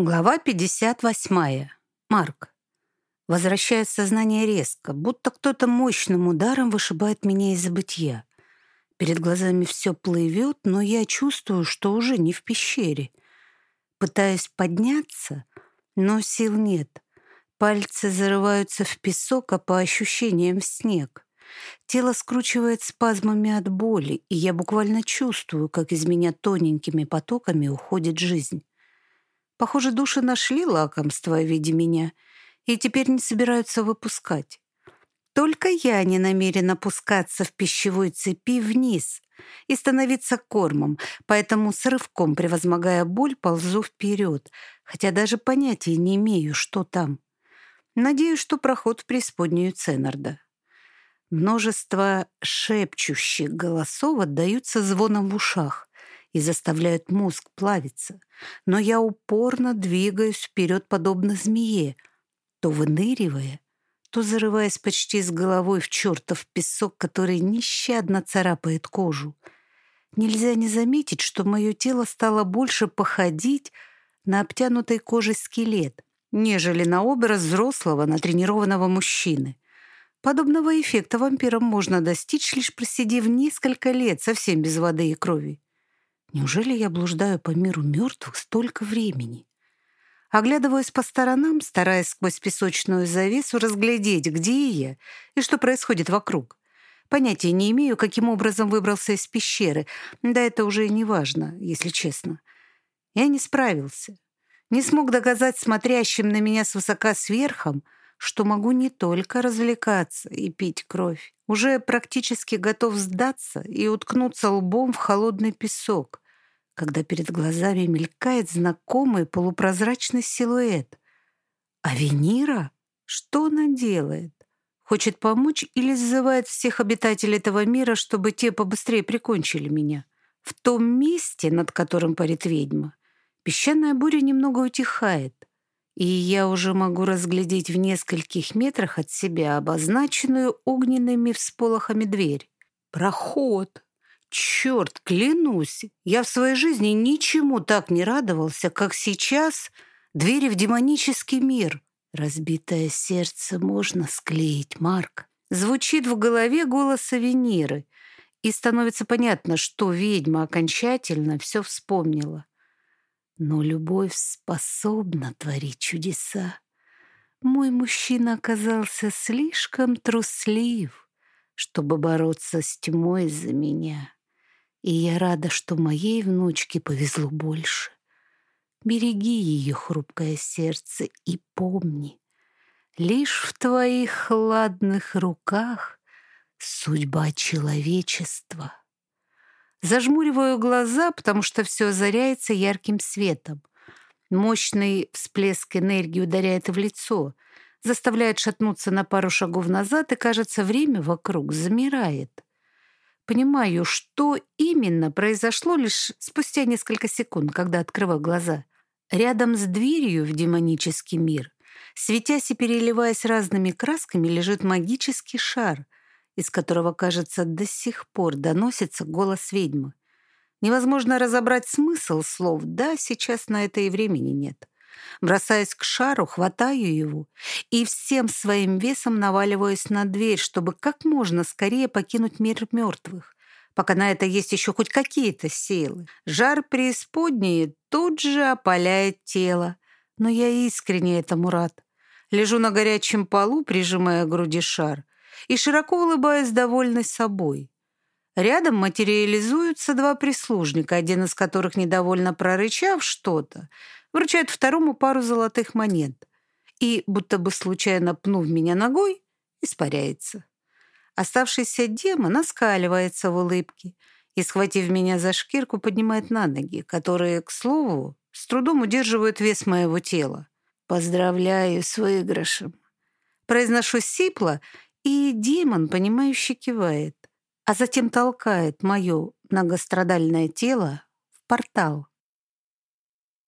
Глава 58. Марк. Возвращает сознание резко, будто кто-то мощным ударом вышибает меня из забытья. Перед глазами все плывет, но я чувствую, что уже не в пещере. Пытаюсь подняться, но сил нет. Пальцы зарываются в песок, а по ощущениям в снег. Тело скручивает спазмами от боли, и я буквально чувствую, как из меня тоненькими потоками уходит жизнь. Похоже, души нашли лакомство в виде меня и теперь не собираются выпускать. Только я не намерена пускаться в пищевой цепи вниз и становиться кормом, поэтому с рывком, превозмогая боль, ползу вперед, хотя даже понятия не имею, что там. Надеюсь, что проход в преисподнюю Ценарда. Множество шепчущих голосов отдаются звоном в ушах и заставляют мозг плавиться. Но я упорно двигаюсь вперед, подобно змее, то выныривая, то зарываясь почти с головой в чертов песок, который нещадно царапает кожу. Нельзя не заметить, что мое тело стало больше походить на обтянутой кожей скелет, нежели на образ взрослого, натренированного мужчины. Подобного эффекта вампирам можно достичь, лишь просидев несколько лет совсем без воды и крови. Неужели я блуждаю по миру мертвых столько времени? Оглядываясь по сторонам, стараясь сквозь песочную завесу разглядеть, где я и что происходит вокруг. Понятия не имею, каким образом выбрался из пещеры. Да это уже не важно, если честно. Я не справился. Не смог доказать смотрящим на меня свысока сверхом, что могу не только развлекаться и пить кровь. Уже практически готов сдаться и уткнуться лбом в холодный песок, когда перед глазами мелькает знакомый полупрозрачный силуэт. А Венера? Что она делает? Хочет помочь или зазывает всех обитателей этого мира, чтобы те побыстрее прикончили меня? В том месте, над которым парит ведьма, песчаная буря немного утихает и я уже могу разглядеть в нескольких метрах от себя обозначенную огненными всполохами дверь. Проход. Черт, клянусь, я в своей жизни ничему так не радовался, как сейчас двери в демонический мир. Разбитое сердце можно склеить, Марк. Звучит в голове голос Венеры, и становится понятно, что ведьма окончательно все вспомнила. Но любовь способна творить чудеса. Мой мужчина оказался слишком труслив, чтобы бороться с тьмой за меня. И я рада, что моей внучке повезло больше. Береги ее хрупкое сердце и помни, лишь в твоих хладных руках судьба человечества. Зажмуриваю глаза, потому что все озаряется ярким светом. Мощный всплеск энергии ударяет в лицо, заставляет шатнуться на пару шагов назад, и, кажется, время вокруг замирает. Понимаю, что именно произошло лишь спустя несколько секунд, когда открываю глаза. Рядом с дверью в демонический мир, светясь и переливаясь разными красками, лежит магический шар — из которого, кажется, до сих пор доносится голос ведьмы. Невозможно разобрать смысл слов, да, сейчас на это и времени нет. Бросаясь к шару, хватаю его и всем своим весом наваливаюсь на дверь, чтобы как можно скорее покинуть мир мертвых, пока на это есть еще хоть какие-то силы. Жар преисподней тут же опаляет тело, но я искренне этому рад. Лежу на горячем полу, прижимая к груди шар, и широко улыбаясь, довольной собой. Рядом материализуются два прислужника, один из которых, недовольно прорычав что-то, вручает второму пару золотых монет и, будто бы случайно пнув меня ногой, испаряется. Оставшийся демон оскаливается в улыбке и, схватив меня за шкирку, поднимает на ноги, которые, к слову, с трудом удерживают вес моего тела. «Поздравляю с выигрышем!» Произношу сипло и демон, понимающе кивает, а затем толкает мое многострадальное тело в портал.